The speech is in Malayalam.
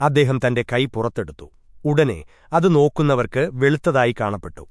അദ്ദേഹം തന്റെ കൈ പുറത്തെടുത്തു. ഉടനെ അത് നോക്കുന്നവർക്ക് വെളുത്തതായി കാണപ്പെട്ടു.